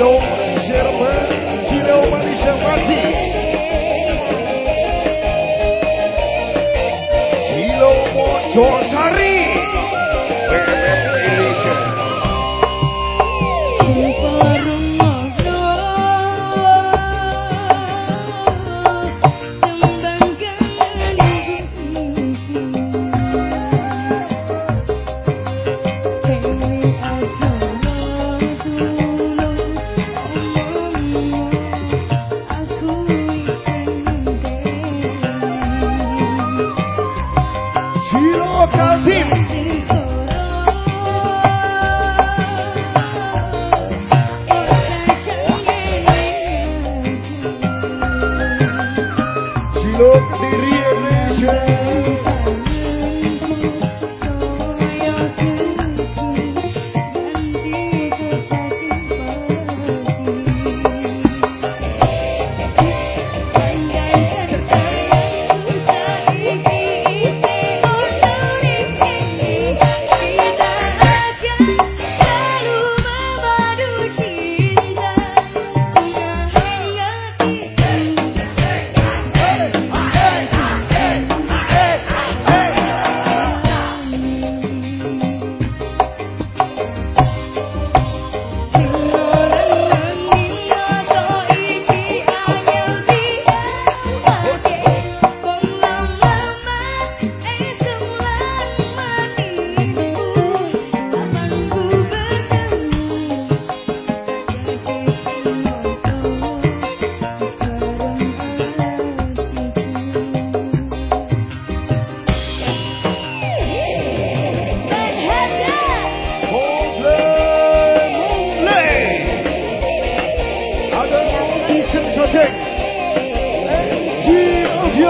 Chino, Germano, Chino, Marisa Martins. Team.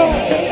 Lord.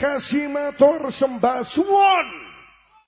Kasih matur sembah suwon